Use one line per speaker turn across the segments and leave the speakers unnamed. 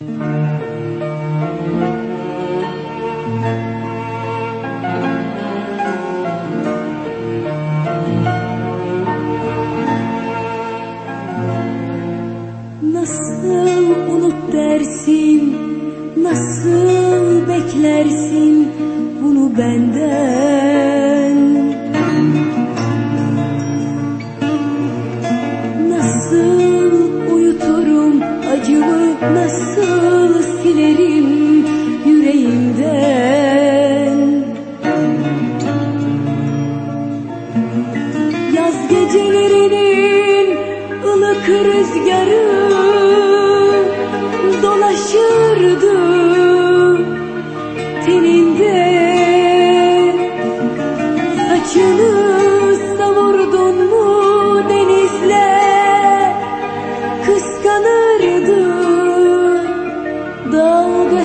Nasıl unut dersin, nasıl beklersin bunu benden? Yerim yüreğimde.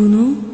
bunu